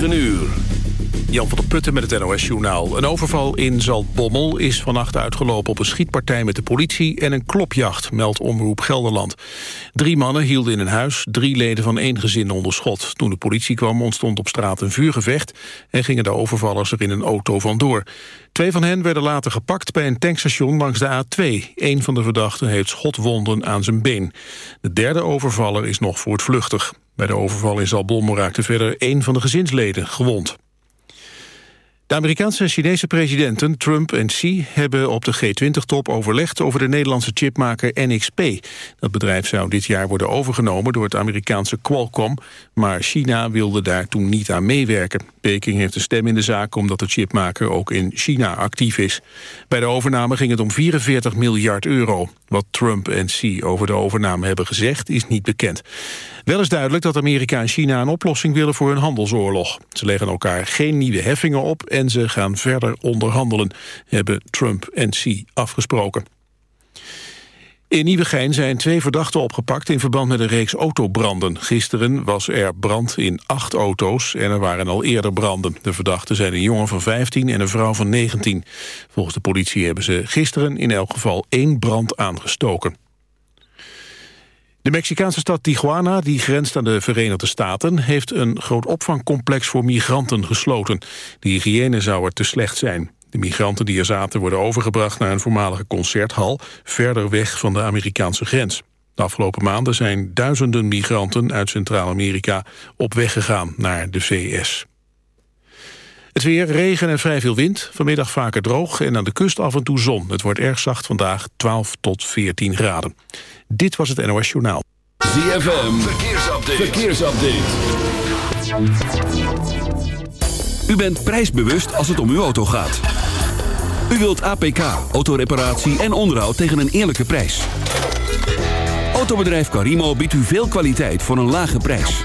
9 uur. Jan van der Putten met het NOS-journaal. Een overval in Zaltbommel is vannacht uitgelopen op een schietpartij met de politie en een klopjacht, meldt Omroep Gelderland. Drie mannen hielden in een huis drie leden van één gezin onder schot. Toen de politie kwam ontstond op straat een vuurgevecht en gingen de overvallers er in een auto vandoor. Twee van hen werden later gepakt bij een tankstation langs de A2. Een van de verdachten heeft schotwonden aan zijn been. De derde overvaller is nog voortvluchtig. Bij de overval in Zaltbommel raakte verder één van de gezinsleden gewond. De Amerikaanse en Chinese presidenten Trump en Xi hebben op de G20-top overlegd over de Nederlandse chipmaker NXP. Dat bedrijf zou dit jaar worden overgenomen door het Amerikaanse Qualcomm, maar China wilde daar toen niet aan meewerken. Peking heeft een stem in de zaak omdat de chipmaker ook in China actief is. Bij de overname ging het om 44 miljard euro. Wat Trump en Xi over de overname hebben gezegd is niet bekend. Wel is duidelijk dat Amerika en China een oplossing willen voor hun handelsoorlog. Ze leggen elkaar geen nieuwe heffingen op en ze gaan verder onderhandelen, hebben Trump en Xi afgesproken. In Nieuwegein zijn twee verdachten opgepakt in verband met een reeks autobranden. Gisteren was er brand in acht auto's en er waren al eerder branden. De verdachten zijn een jongen van 15 en een vrouw van 19. Volgens de politie hebben ze gisteren in elk geval één brand aangestoken. De Mexicaanse stad Tijuana, die grenst aan de Verenigde Staten... heeft een groot opvangcomplex voor migranten gesloten. De hygiëne zou er te slecht zijn. De migranten die er zaten worden overgebracht naar een voormalige concerthal... verder weg van de Amerikaanse grens. De afgelopen maanden zijn duizenden migranten uit Centraal-Amerika... op weg gegaan naar de VS. Het weer, regen en vrij veel wind. Vanmiddag vaker droog en aan de kust af en toe zon. Het wordt erg zacht vandaag, 12 tot 14 graden. Dit was het NOS Journaal. ZFM, verkeersupdate. verkeersupdate. U bent prijsbewust als het om uw auto gaat. U wilt APK, autoreparatie en onderhoud tegen een eerlijke prijs. Autobedrijf Carimo biedt u veel kwaliteit voor een lage prijs.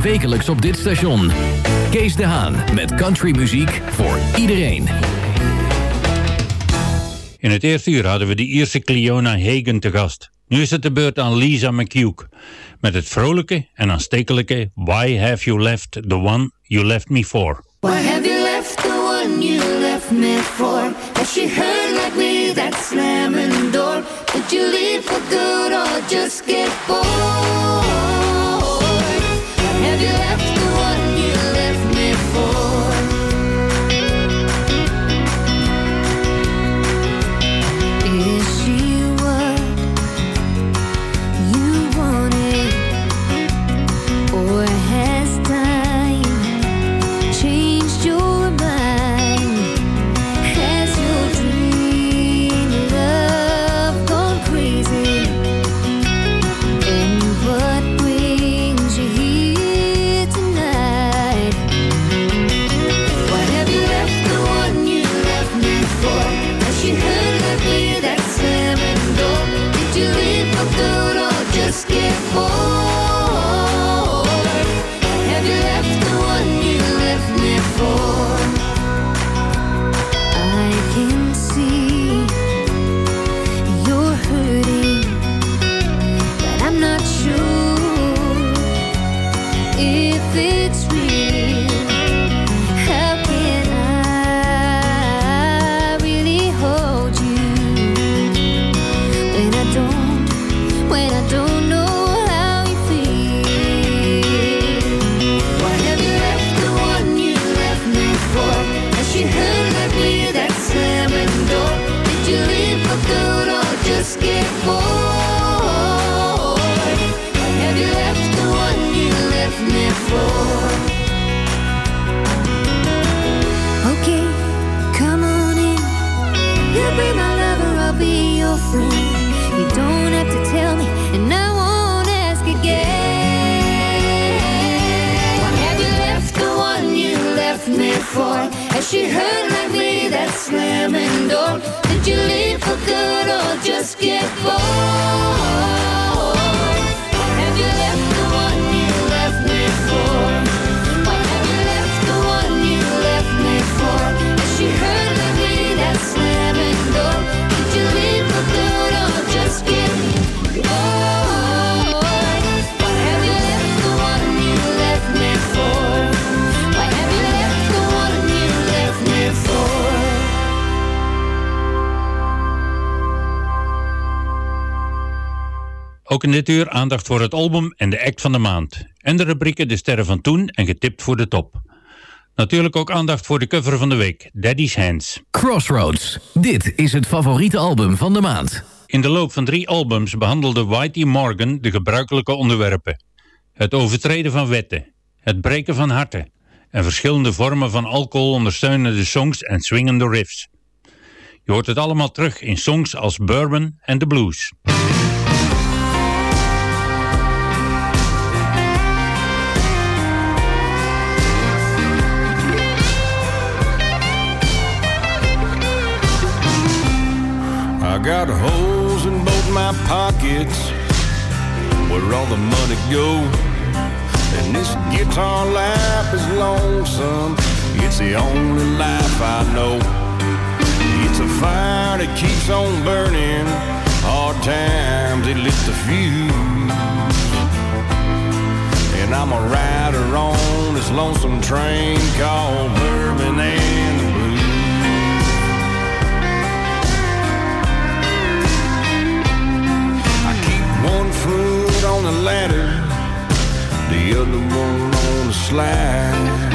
Wekelijks op dit station. Kees de Haan met countrymuziek voor iedereen. In het eerste uur hadden we de Ierse Cleona Hagen te gast. Nu is het de beurt aan Lisa McHugh. Met het vrolijke en aanstekelijke Why Have You Left The One You Left Me For. Why have you left the one you left me for? Has she heard like me that slamming door? Did you leave for good or just get bored? Ook in dit uur aandacht voor het album en de act van de maand. En de rubrieken De Sterren van Toen en Getipt voor de Top. Natuurlijk ook aandacht voor de cover van de week, Daddy's Hands. Crossroads. Dit is het favoriete album van de maand. In de loop van drie albums behandelde Whitey Morgan de gebruikelijke onderwerpen. Het overtreden van wetten, het breken van harten en verschillende vormen van alcohol ondersteunende songs en swingende riffs. Je hoort het allemaal terug in songs als Bourbon en The Blues. I got holes in both my pockets where all the money goes. And this guitar life is lonesome. It's the only life I know. It's a fire that keeps on burning. Hard times it lit the fuse. And I'm a rider on this lonesome train called Bourbon the ladder, the other one on the slide.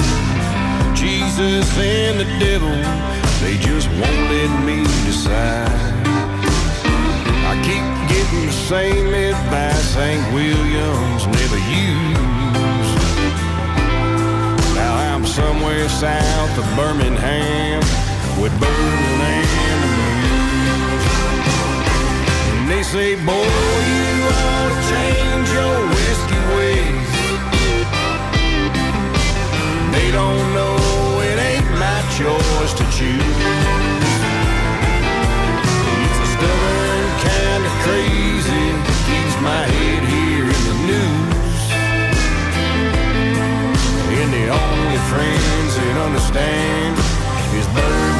Jesus and the devil, they just won't let me decide. I keep getting the same advice Hank Williams never used. Now I'm somewhere south of Birmingham with blues. And they say, boy, you ought to change your whiskey ways. They don't know it ain't my choice to choose. It's a stubborn kind of crazy that keeps my head here in the news. And the only friends that understand is bourbon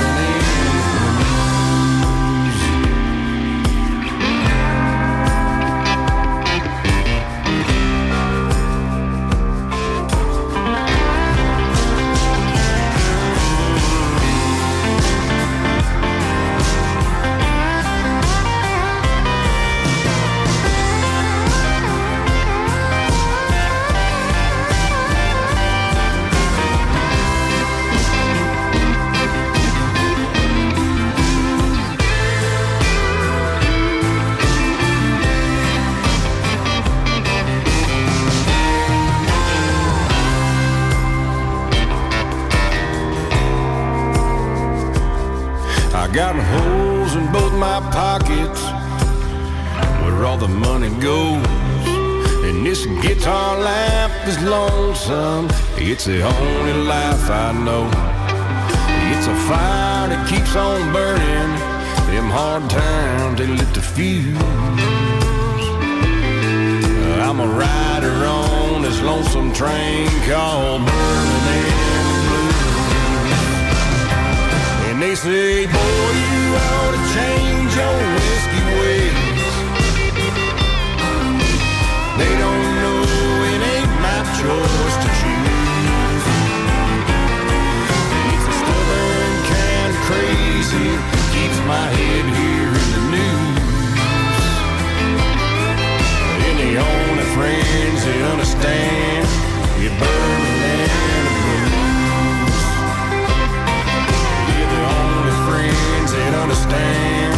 It's the only life I know. It's a fire that keeps on burning. Them hard times, they lit the fuse. I'm a rider on this lonesome train called Burning and Blues. And they say, boy, you ought to change your whiskey ways. They don't know it ain't my choice crazy, keeps my head here in the news. And the only friends that understand is Bourbon and the Blues. You're the only friends that understand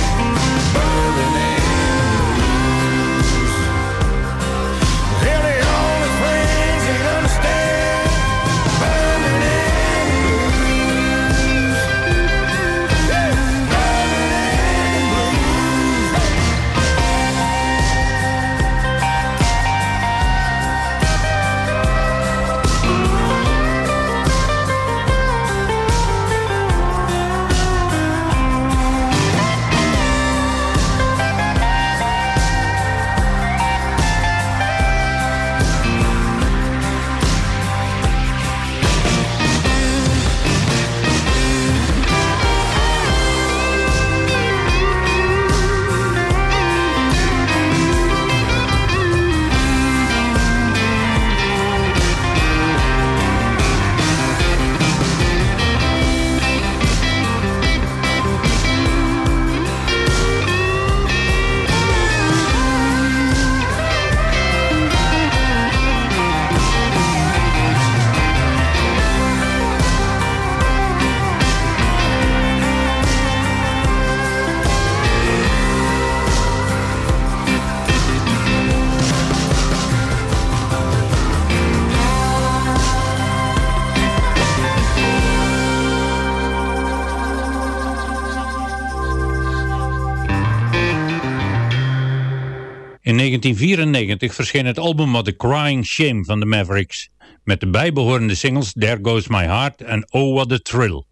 1994 verscheen het album a Crying Shame van de Mavericks, met de bijbehorende singles There Goes My Heart en Oh What a Thrill.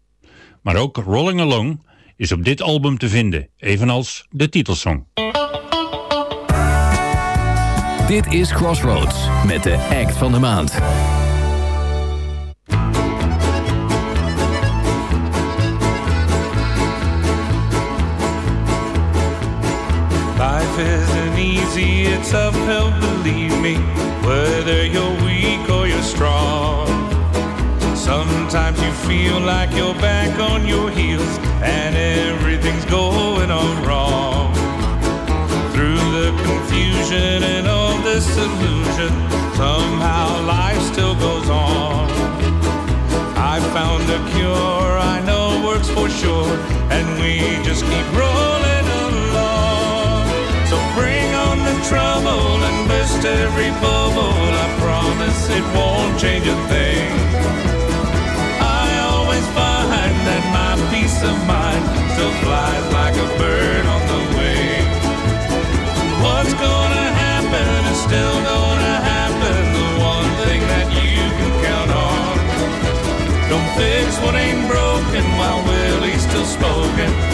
Maar ook Rolling Along is op dit album te vinden, evenals de titelsong. Dit is Crossroads met de act van de maand. Life isn't easy, it's uphill, believe me, whether you're weak or you're strong. Sometimes you feel like you're back on your heels and everything's going on wrong. Through the confusion and all this illusion, somehow life still goes on. I found a cure I know works for sure, and we just keep every bubble. I promise it won't change a thing. I always find that my peace of mind still flies like a bird on the wing. What's gonna happen is still gonna happen. The one thing that you can count on. Don't fix what ain't broken while Willie's still smoking.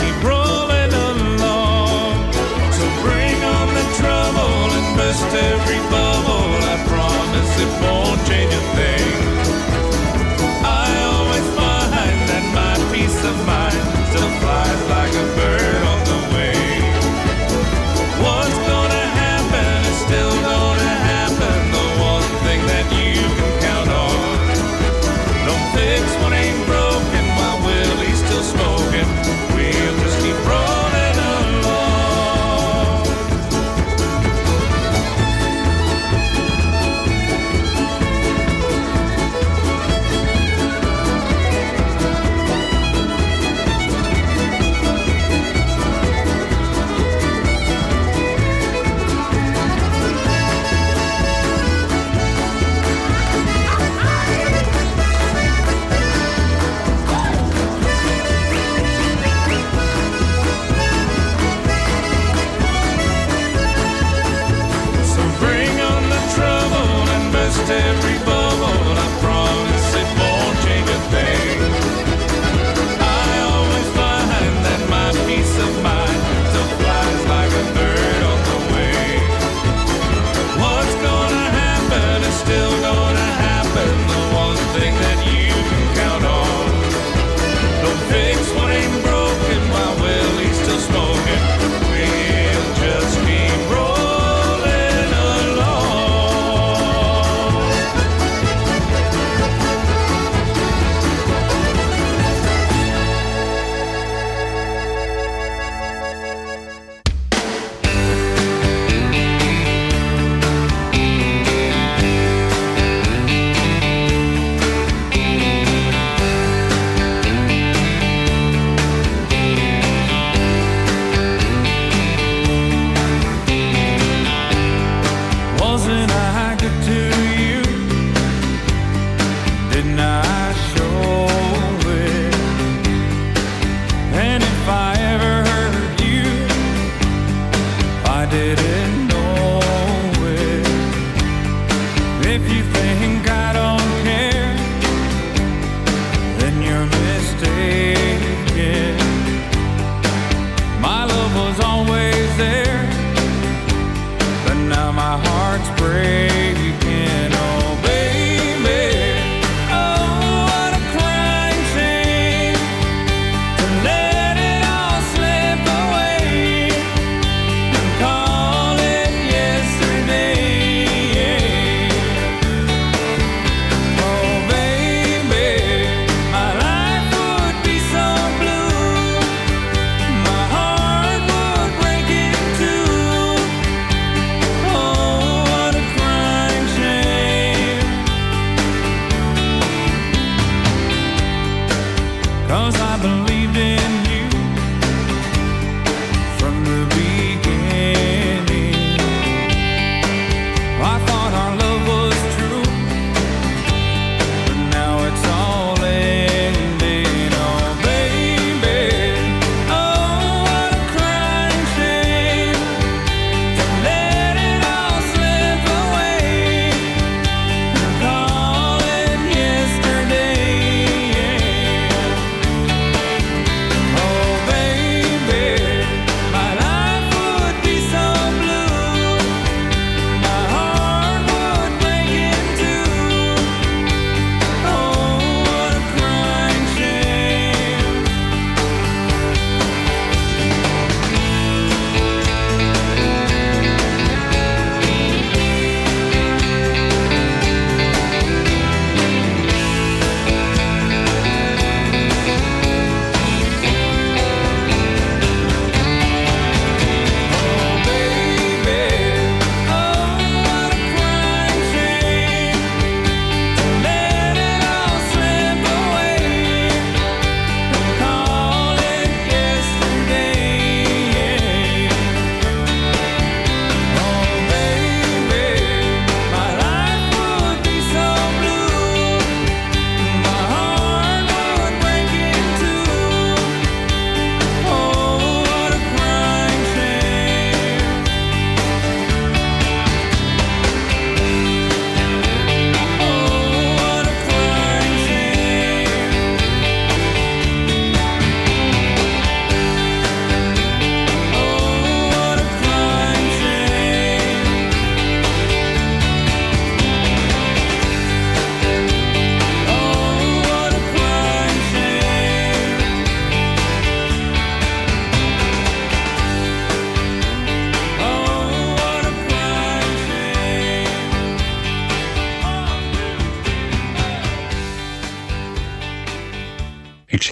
Keep rolling along. So bring on the trouble and burst every free.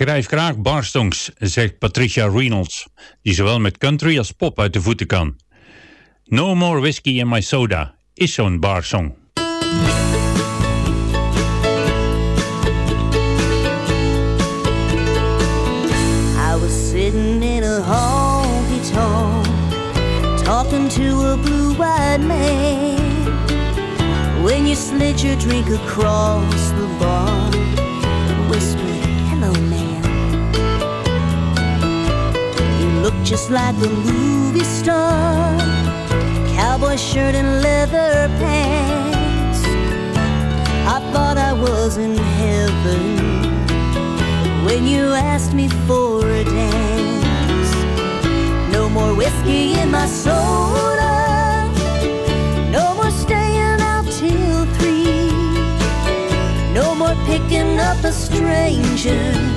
Schrijf graag barsongs, zegt Patricia Reynolds, die zowel met country als pop uit de voeten kan. No More Whiskey in My Soda is zo'n barsong. I was sitting in a honky tonk, talking to a blue-eyed man. When you slid your drink across the bar, just like a movie star, cowboy shirt and leather pants. I thought I was in heaven when you asked me for a dance. No more whiskey in my soda. No more staying out till three. No more picking up a stranger.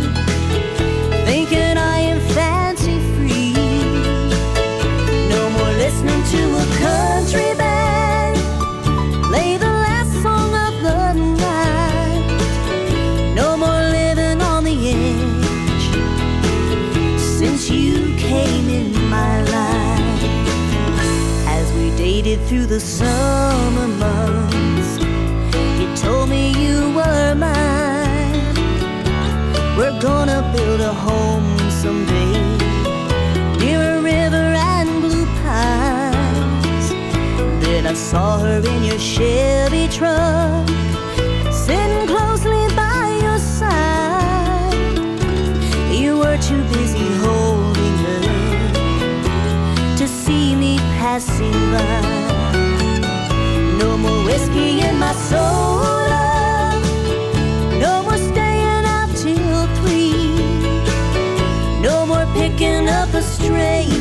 Through the summer months, you told me you were mine. We're gonna build a home someday near a river and blue pines. Then I saw her in your Chevy truck sitting closely by your side. You were too busy holding her to see me passing by. Whiskey in my soda. No more staying out till three. No more picking up a stranger.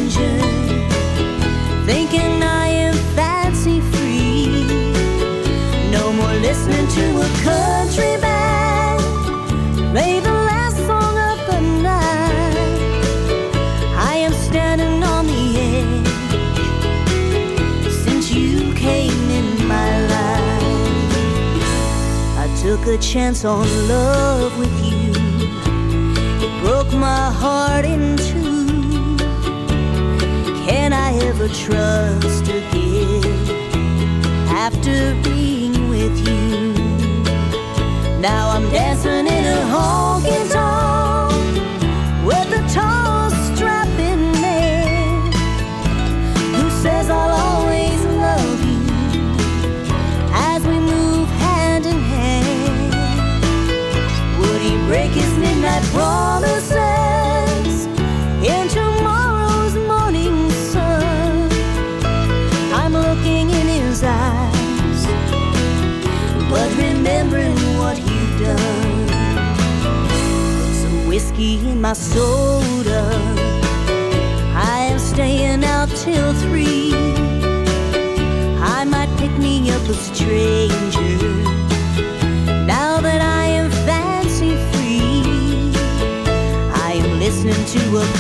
Chance on love with you. It broke my heart in two. Can I ever trust again after being with you? Now I'm dancing in a honky my soda. I am staying out till three. I might pick me up a stranger. Now that I am fancy free, I am listening to a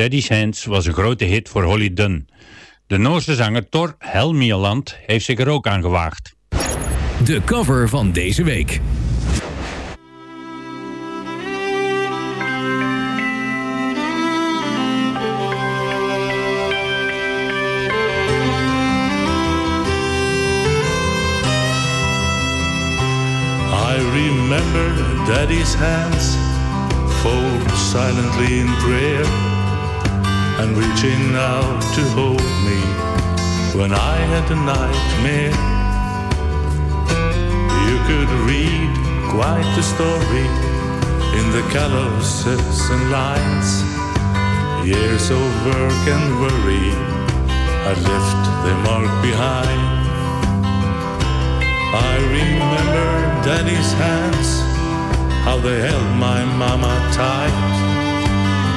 Daddy's Hands was een grote hit voor Holly Dunn. De Noorse zanger Thor Helmierland heeft zich er ook aan gewaagd. De cover van deze week. I remember Daddy's hands fold silently in prayer and reaching out to hold me when I had a nightmare. You could read quite the story in the calluses and lines. Years of work and worry had left their mark behind. I remember Daddy's hands, how they held my mama tight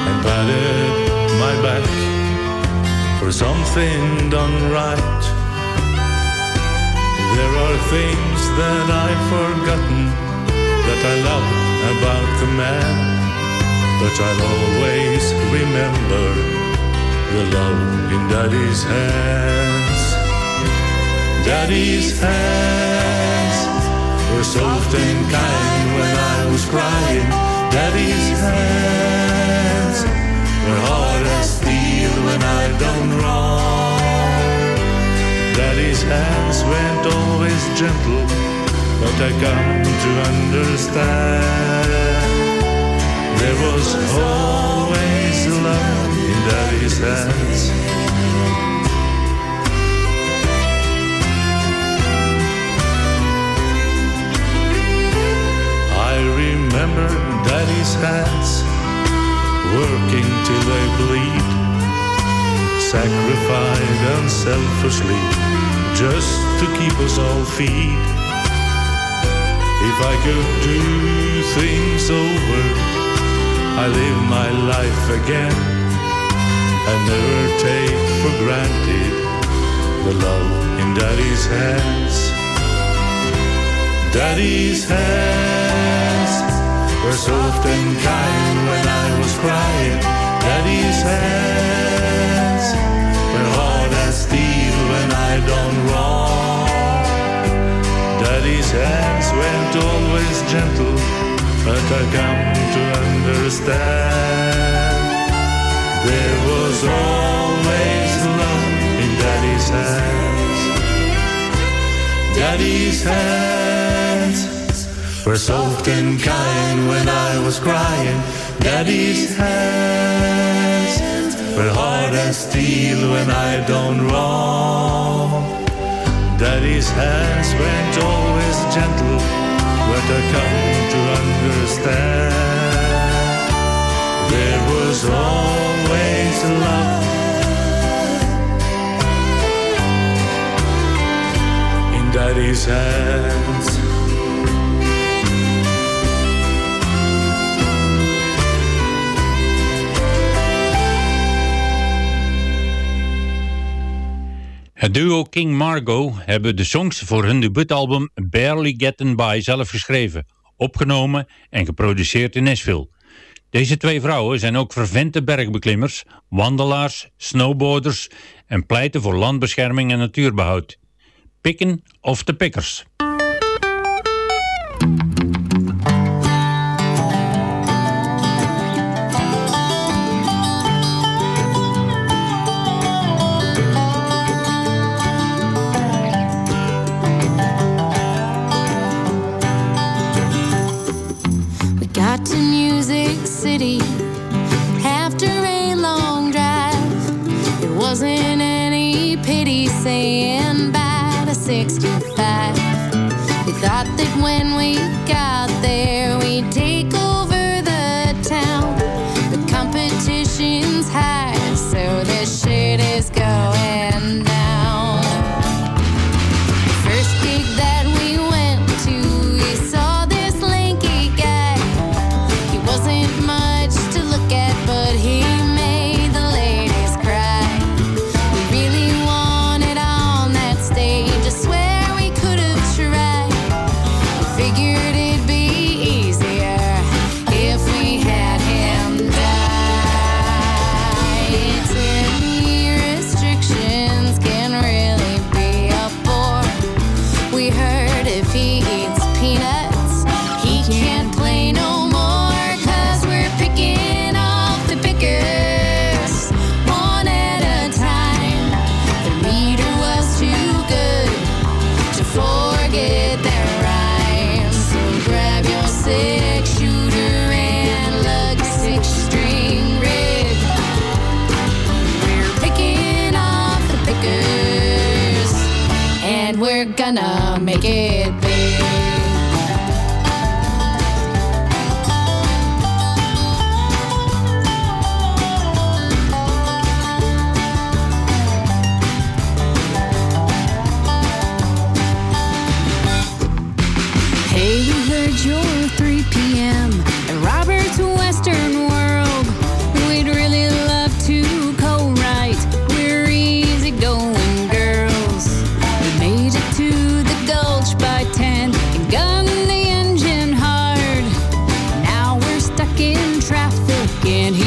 and patted my back for something done right. There are things that I've forgotten that I love about the man, but I'll always remember the love in Daddy's hands. Daddy's hands were soft and kind when I was crying. Daddy's hands were hard as steel when I done wrong. Daddy's hands weren't always gentle, but I come to understand. There was always love in Daddy's hands. I remember Daddy's hands working till they bleed, sacrificed unselfishly just to keep us all feed. If I could do things over, I live my life again and never take for granted the love in Daddy's hands. Daddy's hands were soft and kind when I but I come to understand. There was always love in Daddy's hands. Daddy's hands were soft and kind when I was crying. Daddy's hands were hard as steel when I done wrong. Daddy's hands weren't always gentle, I come to understand. There was always love in Daddy's hands. Het duo King Margot hebben de songs voor hun debuutalbum Barely Getting By zelf geschreven, opgenomen en geproduceerd in Nashville. Deze twee vrouwen zijn ook vervente bergbeklimmers, wandelaars, snowboarders en pleiten voor landbescherming en natuurbehoud. Pikken of de pikkers. We thought that when we got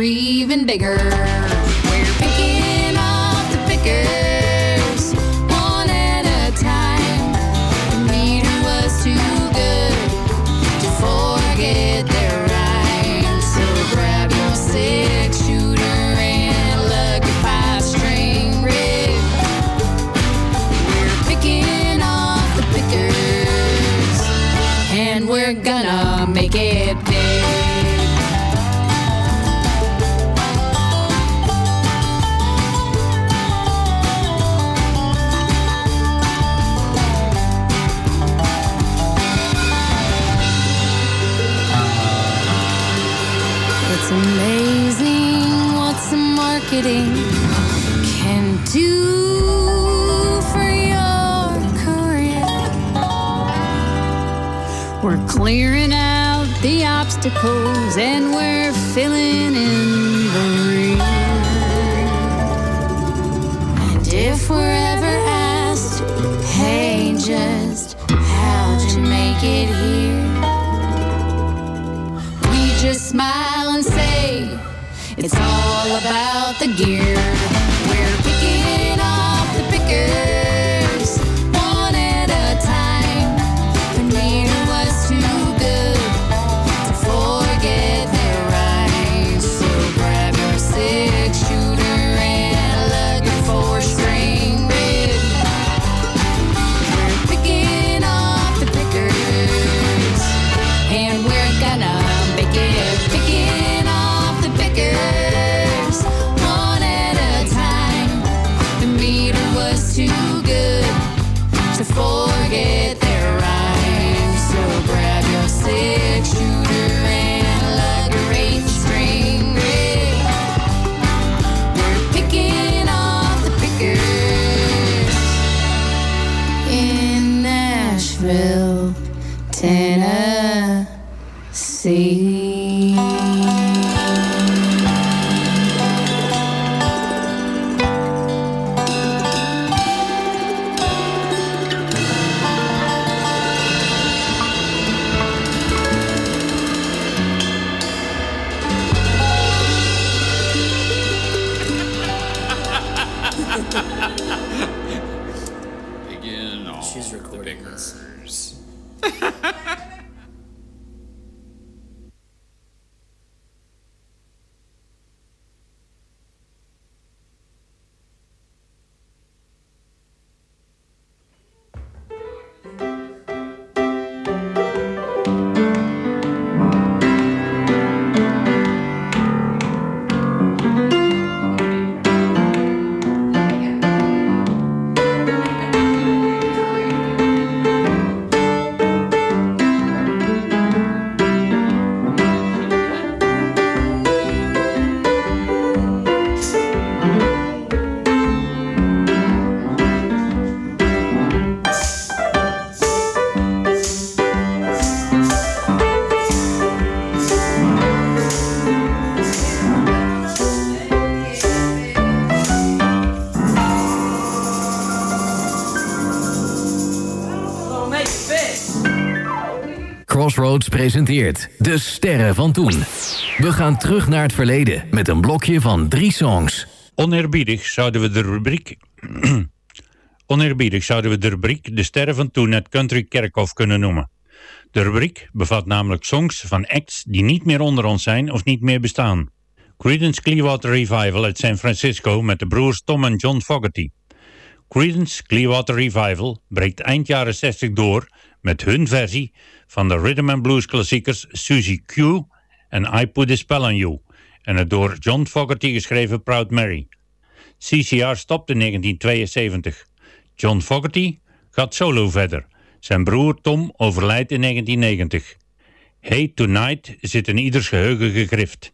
even bigger. and we're filling in the rear. And if we're ever asked, hey, just how'd you make it here? We just smile and say, it's all about the gear. Presenteert De Sterren van Toen. We gaan terug naar het verleden met een blokje van drie songs. Oneerbiedig zouden we de rubriek... Oneerbiedig zouden we de rubriek De Sterren van Toen het Country Kerkhof kunnen noemen. De rubriek bevat namelijk songs van acts die niet meer onder ons zijn of niet meer bestaan. Creedence Clearwater Revival uit San Francisco met de broers Tom en John Fogerty. Creedence Clearwater Revival breekt eind jaren 60 door met hun versie van de rhythm and blues klassiekers Susie Q en I Put a Spell on You en het door John Fogerty geschreven Proud Mary. CCR stopt in 1972. John Fogerty gaat solo verder. Zijn broer Tom overlijdt in 1990. Hey Tonight zit in ieders geheugen gegrift.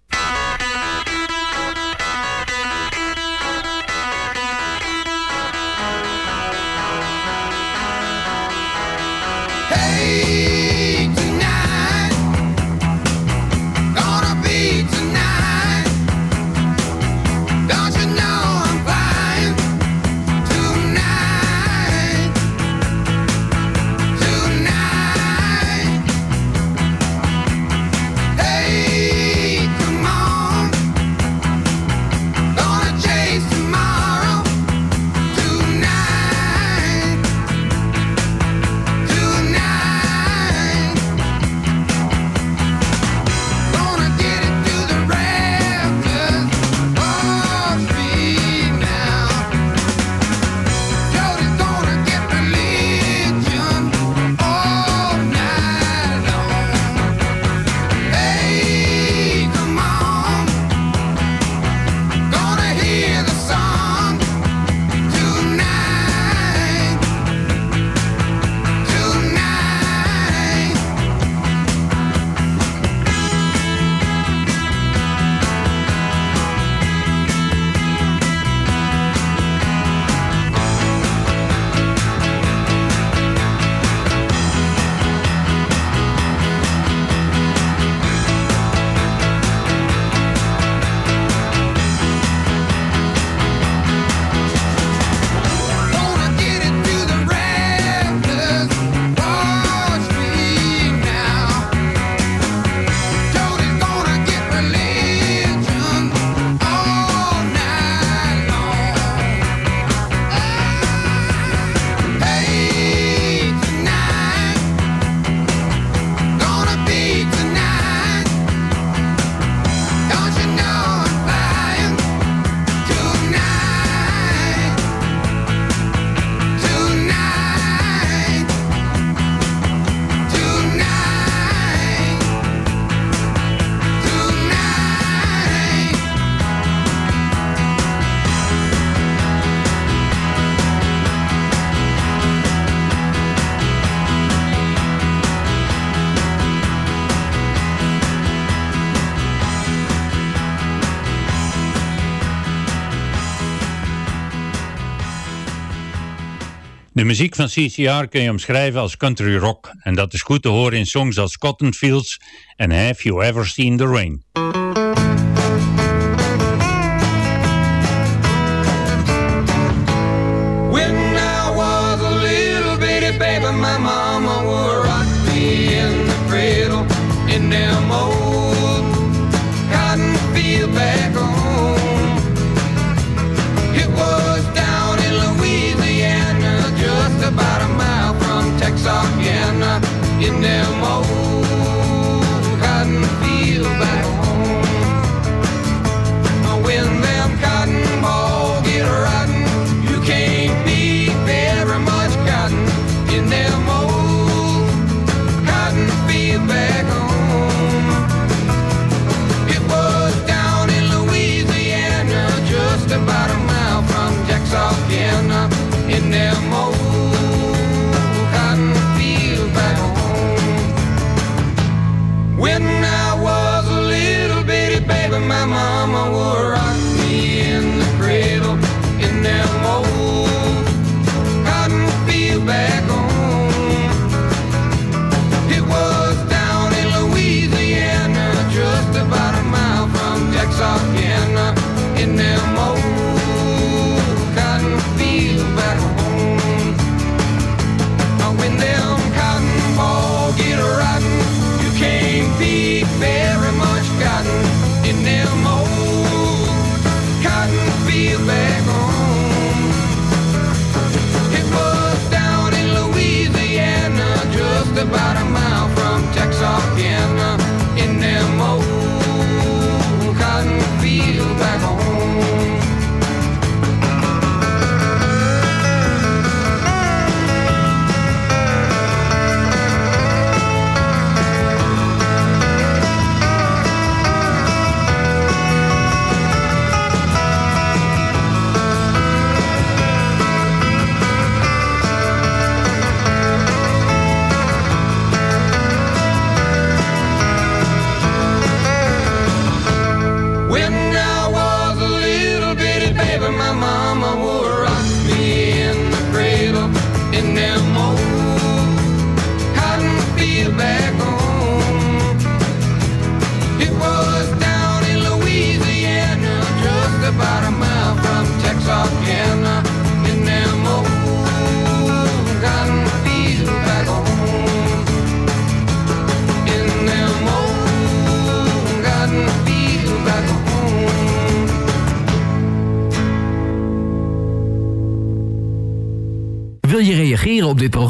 De muziek van CCR kun je omschrijven als country rock en dat is goed te horen in songs als Cotton Fields en Have You Ever Seen the Rain.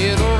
it'll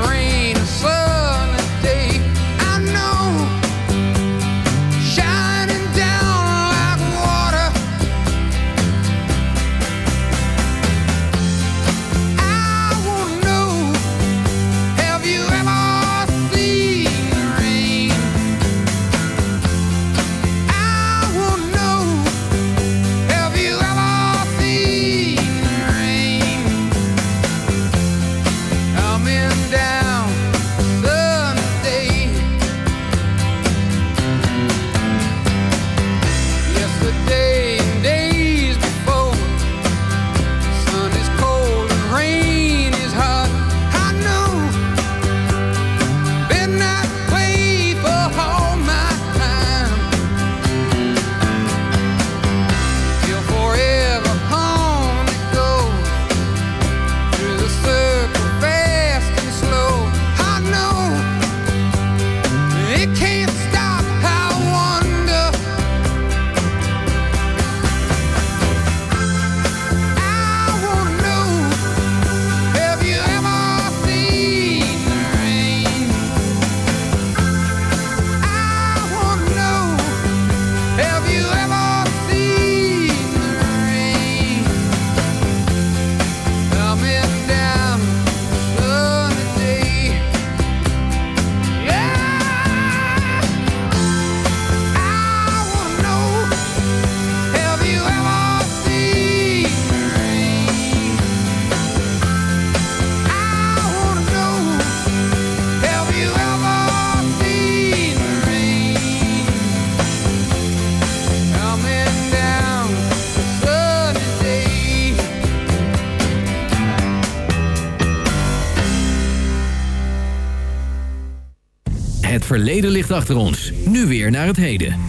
verleden ligt achter ons. Nu weer naar het heden.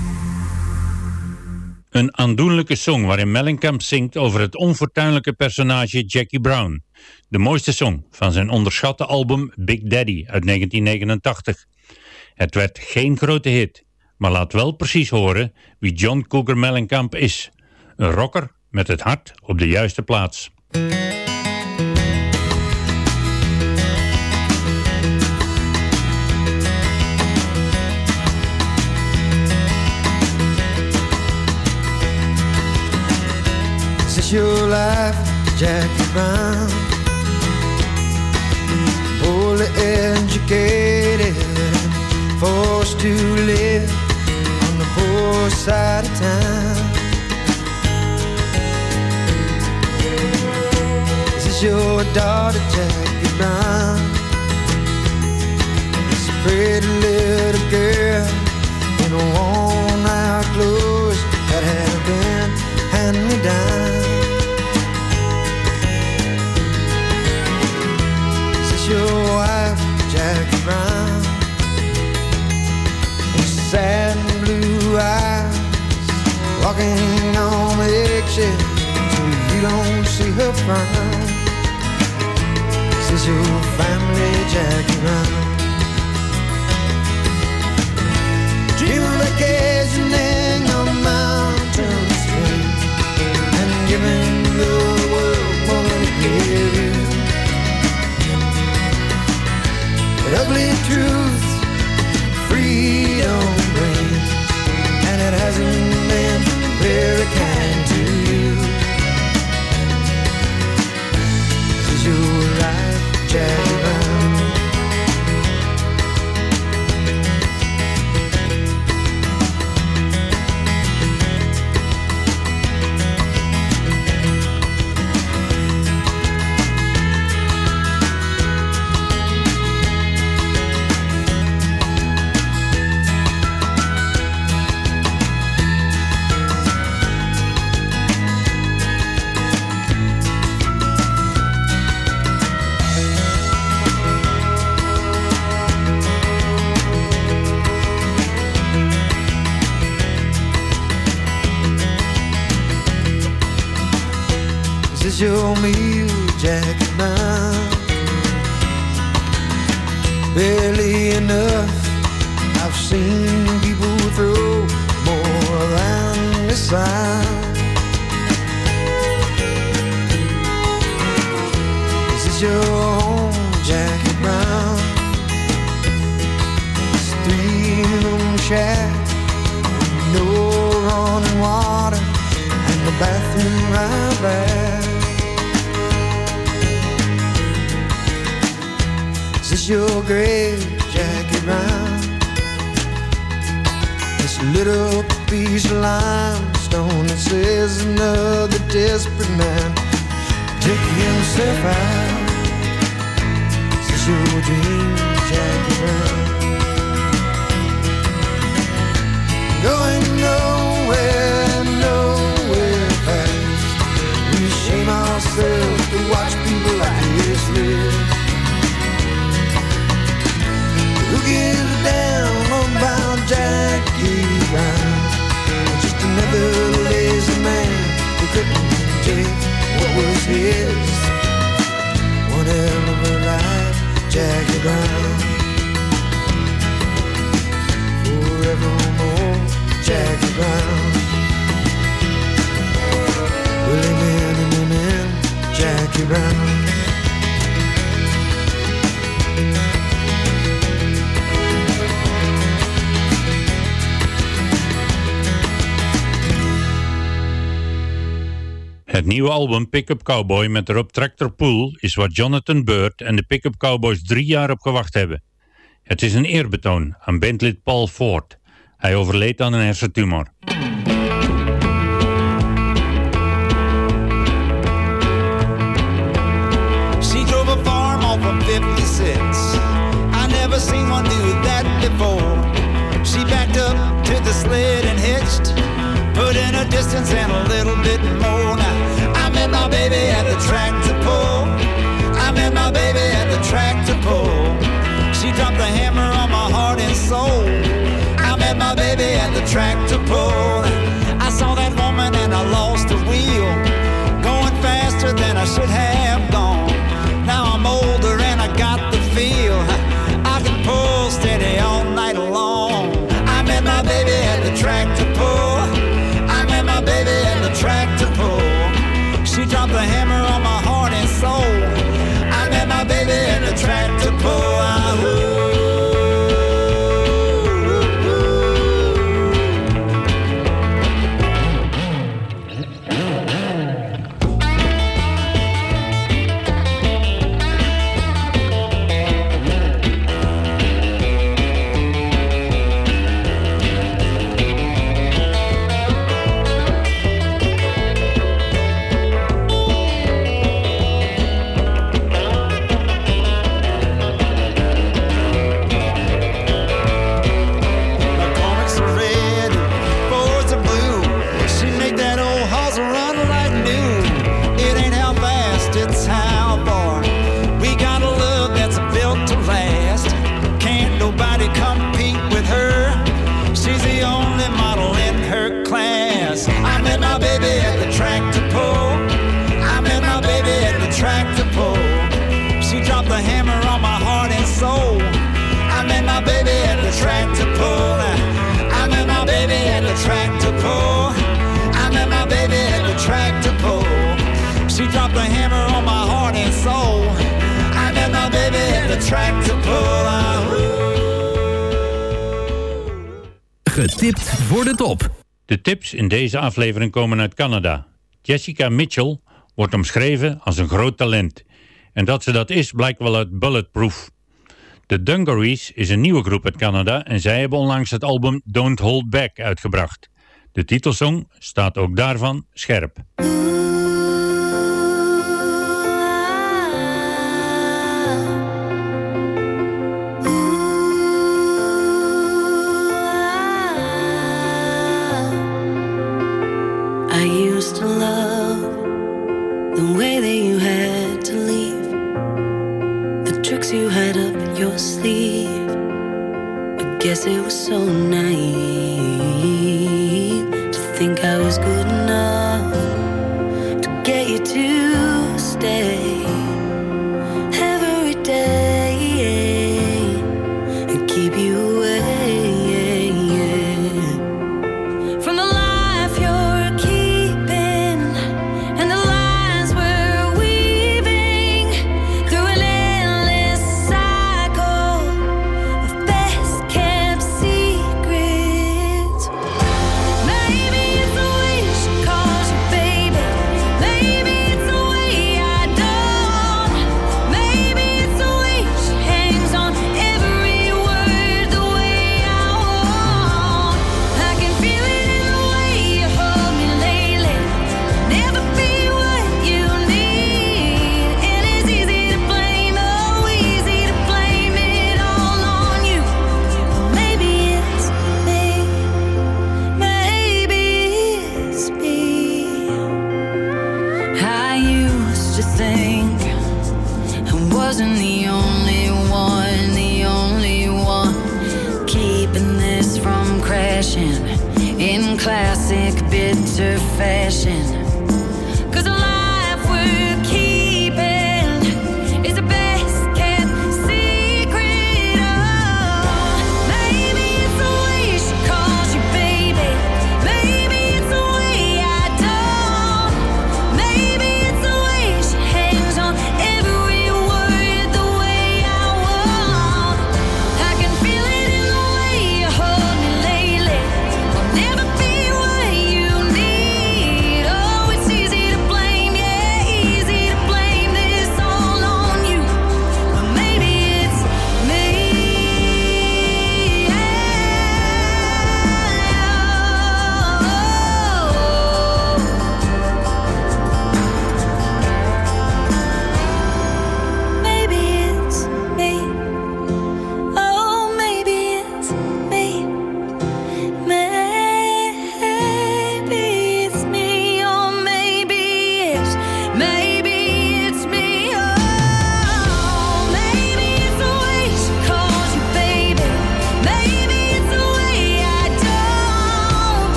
Een aandoenlijke song waarin Mellencamp zingt over het onfortuinlijke personage Jackie Brown. De mooiste song van zijn onderschatte album Big Daddy uit 1989. Het werd geen grote hit, maar laat wel precies horen wie John Cougar Mellencamp is. Een rocker met het hart op de juiste plaats. This your life, Jackie Brown? Poorly educated, forced to live on the poor side of town. This is this your daughter, Jackie Brown? This pretty little girl in a worn out clothes sad blue eyes, walking on eggshells so you don't see her frown. Is your family, Jackie Brown? Dream of vacationing on mountains and giving the world more to give you. But ugly truth nieuwe album Pickup Cowboy met erop Tractor Pull is waar Jonathan Bird en de Pickup Cowboys drie jaar op gewacht hebben. Het is een eerbetoon aan bandlid Paul Ford. Hij overleed aan een hersentumor. She drove a farm off of 56. I never seen one do that before. She backed up to the sled and hitched, put in a distance and a little bit baby at the tractor pull. I met my baby at the tractor pull. She dropped the hammer on my heart and soul. I met my baby at the tractor aflevering komen uit Canada. Jessica Mitchell wordt omschreven als een groot talent. En dat ze dat is blijkt wel uit Bulletproof. De Dungarees is een nieuwe groep uit Canada en zij hebben onlangs het album Don't Hold Back uitgebracht. De titelsong staat ook daarvan scherp. To love the way that you had to leave, the tricks you had up your sleeve. I guess it was so naive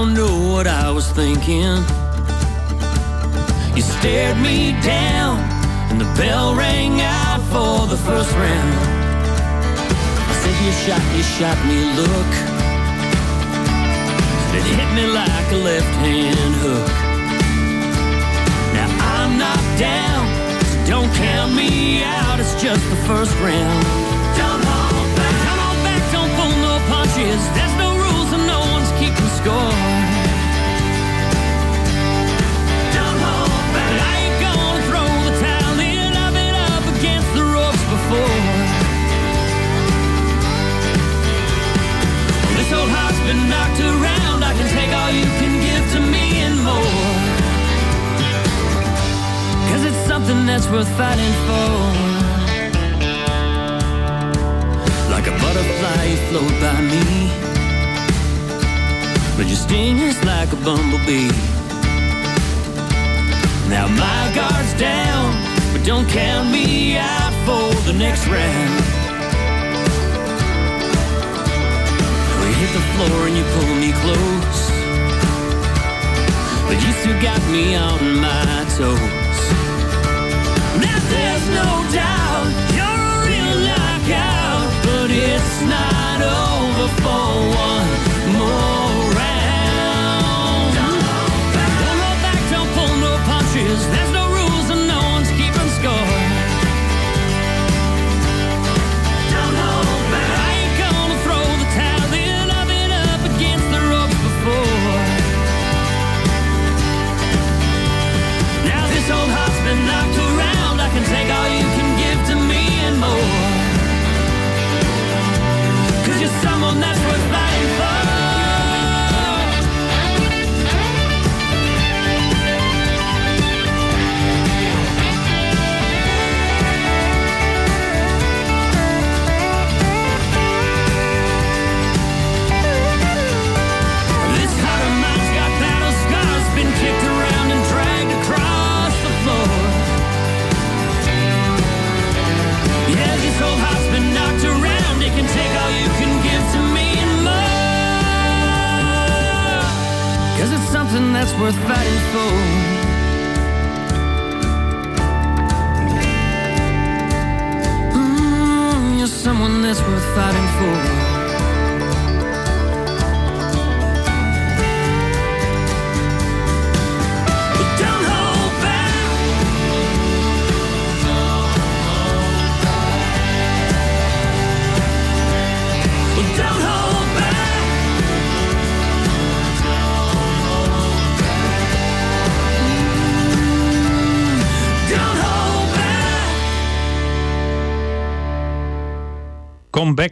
don't know what I was thinking. You stared me down, and the bell rang out for the first round. I said, You shot you shot me, look. It hit me like a left hand hook. Now I'm knocked down, so don't count me out, it's just the first round. Don't hold back, don't hold back, don't pull no punches. That's knocked around, I can take all you can give to me and more. Cause it's something that's worth fighting for. Like a butterfly, you float by me. But your sting is like a bumblebee. Now my guard's down, but don't count me out for the next round. hit the floor and you pull me close. But you still got me on my toes. Now there's no doubt you're a real knockout, but it's not over for one more round. Don't hold back, don't pull no punches. There's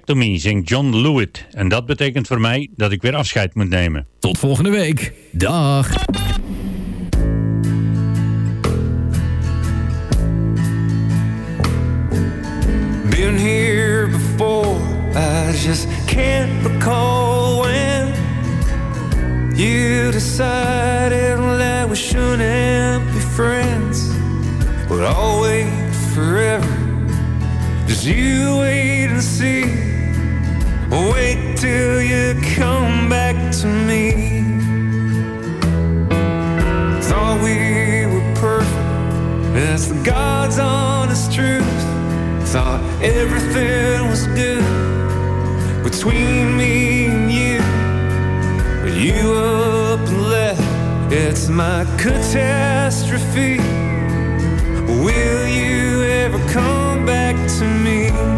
to Me zingt John Lewitt. En dat betekent voor mij dat ik weer afscheid moet nemen. Tot volgende week. Dag. Been here before, I just can't recall when you decided that we shouldn't be friends. But I'll wait forever. Just you wait and see. Wait till you come back to me. Thought we were perfect. That's the God's honest truth. Thought everything was good between me and you. But you up and left. It's my catastrophe. Will you ever come back to me?